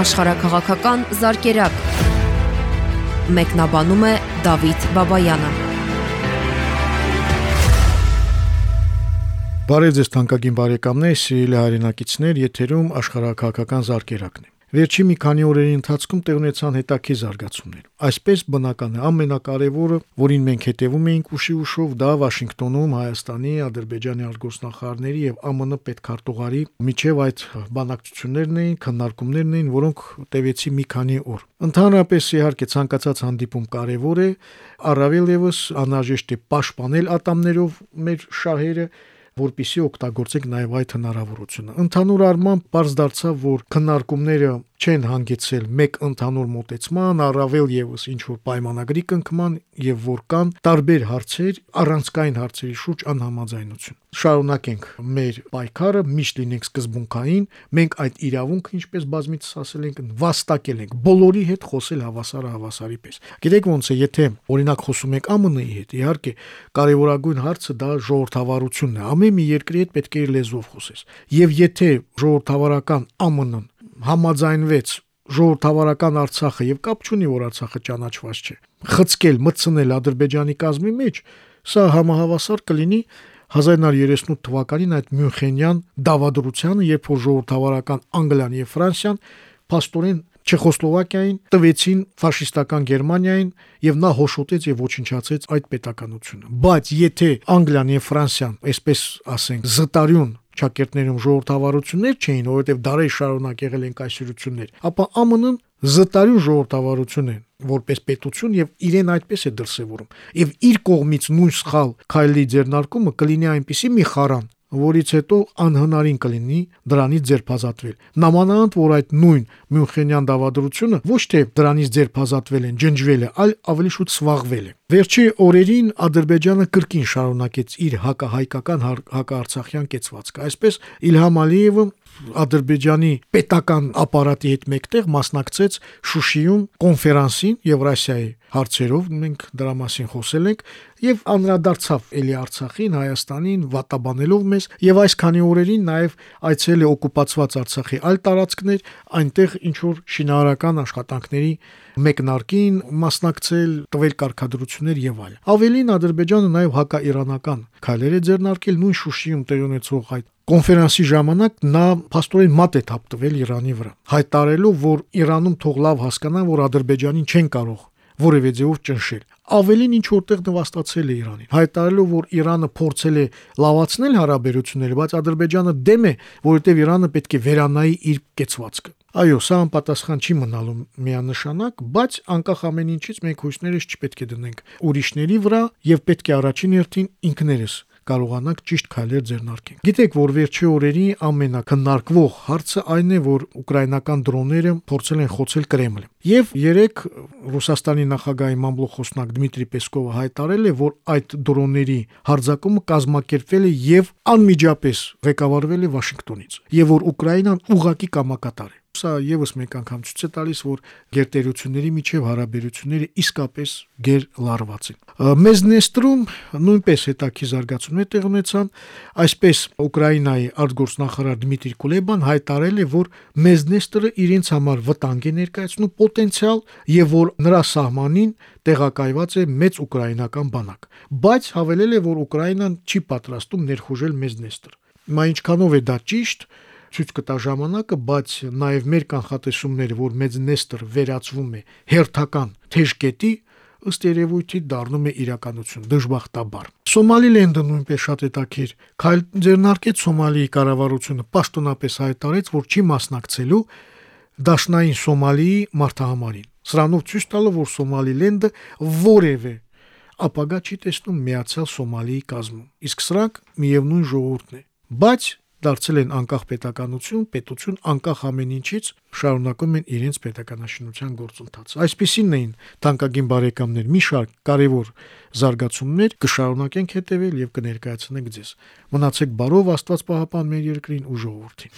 աշխարհակղական զարգերակ։ Մեկնաբանում է Դավիթ Բաբայանը։ Բարև ձեզ թանկագին բարեկամներ, սիրելի հայրենակիցներ, եթերում աշխարհակղական զարգերակն է։ Վերջի մի քանի օրերի ընթացքում տեղ ունեցան հետաքի զարգացումներ։ Այսպես բնական է, ամենակարևորը, որին մենք հետևում էինք ուշի ուշով, դա Վաշինգտոնում Հայաստանի, Ադրբեջանի արտգործնախարարների եւ ԱՄՆ պետքարտուղարի միջև այդ բանակցություններն էին, քննարկումներն էին, որոնք տևեցի մի քանի օր։ Ընդհանրապես իհարկե ցանկացած հանդիպում կարևոր է, առավել եւս անհրաժեշտ է պաշտպանել ատամներով մեր շահերը որpիսի օգտագործենք նաև այդ հնարավորությունը։ Ընդհանուր առմամբ բարձ դարձավ, որ քննարկումները չեն հանգեցել մեկ ընդհանուր մոտեցման, առավել եւս ինչ որ պայմանագրի կնքման եւ որ կան տարբեր հարցեր, առանցքային հարցերի շուրջ անհամաձայնություն։ Շարունակենք մեր պայքարը, միշտ լինենք սկզբունքային, մենք այդ իրավունքը, ինչպես բազմիցս ասել ենք, վաստակել ենք բոլորի հետ խոսել հավասարը հավասարի պես։ Գիտեք ոնց է, եթե օրինակ խոսում եք ԱՄՆ-ի հետ, իհարկե կարևորագույն հարցը դա ժողովրդավարությունն է։ Ամեն մի երկրի հետ պետք է իր լեզվով խոսես։ Եվ եթե ժողովրդավարական ԱՄՆ-ն համաձայնվեց ժողովրդավարական Արցախը եւ կապ չունի որ Արցախը ճանաչված չէ խցկել մտցնել Ադրբեջանի կազմի մեջ սա համահավասար կլինի 1938 թվականին այդ Մյունխենյան դավադրությանը, երբ որ ժողովրդավարական Անգլիան եւ Ֆրանսիան փաստորեն Չեխոսլովակիային տվեցին ֆաշիստական Գերմանիային եւ նա հոշոտեց եւ ոչնչացեց այդ պետականությունը։ Բայց եթե Անգլիան եւ Ֆրանսիան, այսպես ասենք, զտարյուն ճակերտներում ժողովրդավարություններ չէին, որովհետև դարեր շարունակ եղել են կայսրություններ, ապա ԱՄՆ-ն զտարյուն ժողովրդավարություն է որպես պետություն եւ իրեն այդպես է դրսեւորում։ Եվ իր կողմից նույն սխալ քայլի ձեռնարկումը կլինի այնպիսի մի խարան, որից հետո անհնարին կլինի դրանից ձերբազատվել։ Նամանանդ որ այդ նույն Մյունխենյան դավադրությունը ոչ թե դրանից ձերբազատվել են, ջնջվել է, այլ ավելի շուտ սվաղվել է։ Վերջի օրերին Ադրբեջանը կրկին շարունակեց իր հակահայկական հակաարցախյան կեցվածքը։ Այսպես Իլհամ Ալիևը Ադրբեջանի պետական ապարատի հետ մեկտեղ մասնակցեց Շուշիում կոնֆերանսին Եվրասիայի հարցերով մենք դրա մասին խոսել ենք եւ անդրադարձավ էլի Արցախին, Հայաստանին, վատաբանելով մեզ եւ այս քանի օրերին նաեւ այցել է օկուպացված Արցախի այլ տարածքներ, այնտեղ ինչ որ շինարարական աշխատանքների մեկնարկին մասնակցել, տվել կարգադրություններ եւ այլ։ Ավելին Ադրբեջանը նաեւ հակաիրանական քայլեր է ձեռնարկել նույն Շուշիում տեղի ունեցող այդ Կոնֆերանսի ժամանակ նա փաստորեն մատ է թափտվել Իրանի վրա, հայտարարելով, որ Իրանում թող լավ հասկանան, որ Ադրբեջանին չեն կարող որևէ ձևով ճնշել։ Ավելին ինչ որտեղ նվաստացել է Իրանին, հայտարարելով, որ Իրանը փորձել է լավացնել հարաբերությունները, բայց Ադրբեջանը դեմ է, որովհետև Իրանը պետք է վերանայի իր կեցվածքը։ Այո, սա անպատասխան չի մնալու միանշանակ, բայց անկախ ամեն ինչից մենք հույսներս չպետք է դնենք ուրիշների վրա եւ պետք է առաջին հերթին ինքներս կարողանանք ճիշտ քայլեր ձեռնարկենք։ Գիտեք, որ վերջի օրերի ամենակնարկվող հարցը այն է, որ ուկրաինական դրոնները փորձել են խոցել Կրեմլը։ Եվ երեք Ռուսաստանի նախագահի մամլոխոսնակ Դմիտրի Պեսկովը հայտարարել է, որ այդ դրոնների հարձակումը կազմակերպվել է եւ անմիջապես ղեկավարվել է Վաշինգտոնից, եւ որ Ուկրաինան ուղակի կամակատար է։ Սա եւս մեկ անգամ ցույց է տալիս, որ գերտերությունների միջև հարաբերությունները իսկապես գեր լարված են։ Մեզնեստրում նույնպես հետաքի զարգացումներ տեղ ունեցան, այսպես Ուկրաինայի արտգործնախարար Դմիտրի Կուլեբան հայտարարել է, որ Մեզնեստրը իրենց համար վտանգ է ներկայացնում պոտենցիալ եւ որ նրա սահմանին տեղակայված է մեծ ուկրաինական բանակ, բայց հավելել է, որ Ուկրաինան չի պատրաստում ներխուժել Մեզնեստր։ Մա ինչքանով է դա ճիշտ, ցույց կտա ժամանակը, բայց նաև մեր կանխատեսումները, որ մեծ Նեստոր վերածվում է հերթական թեժկետի, ըստ երևույթի դառնում է իրականություն դժբախտաբար։ Սոմալիլենդը նույնպես շատ հետաքրիր, քայլ ձեռնարկեց Սոմալիի կառավարությունը պաշտոնապես հայտարարեց, որ չի մասնակցելու Դաշնային Սոմալիի մարտահամարին։ Սրանով ցույց տալով, որ Սոմալիլենդը որևէ ապագա չի տեսնում միացյալ Սոմալիի կազմում։ Իսկ սրանք միևնույն ժողովուրդն է։ Բայց դարձել են անկախ պետականություն, պետություն անկախ ամեն ինչից շարունակում են իրենց պետականաշինության գործընթացը։ Այսպիսին էին տանկագին բարեկամներ մի շարք կարևոր զարգացումներ կշարունակենք հետևել եւ կներկայացնենք ձեզ։ Մնացեք բարով, Աստված պահապան մեր երկրին ու ժողովրդին։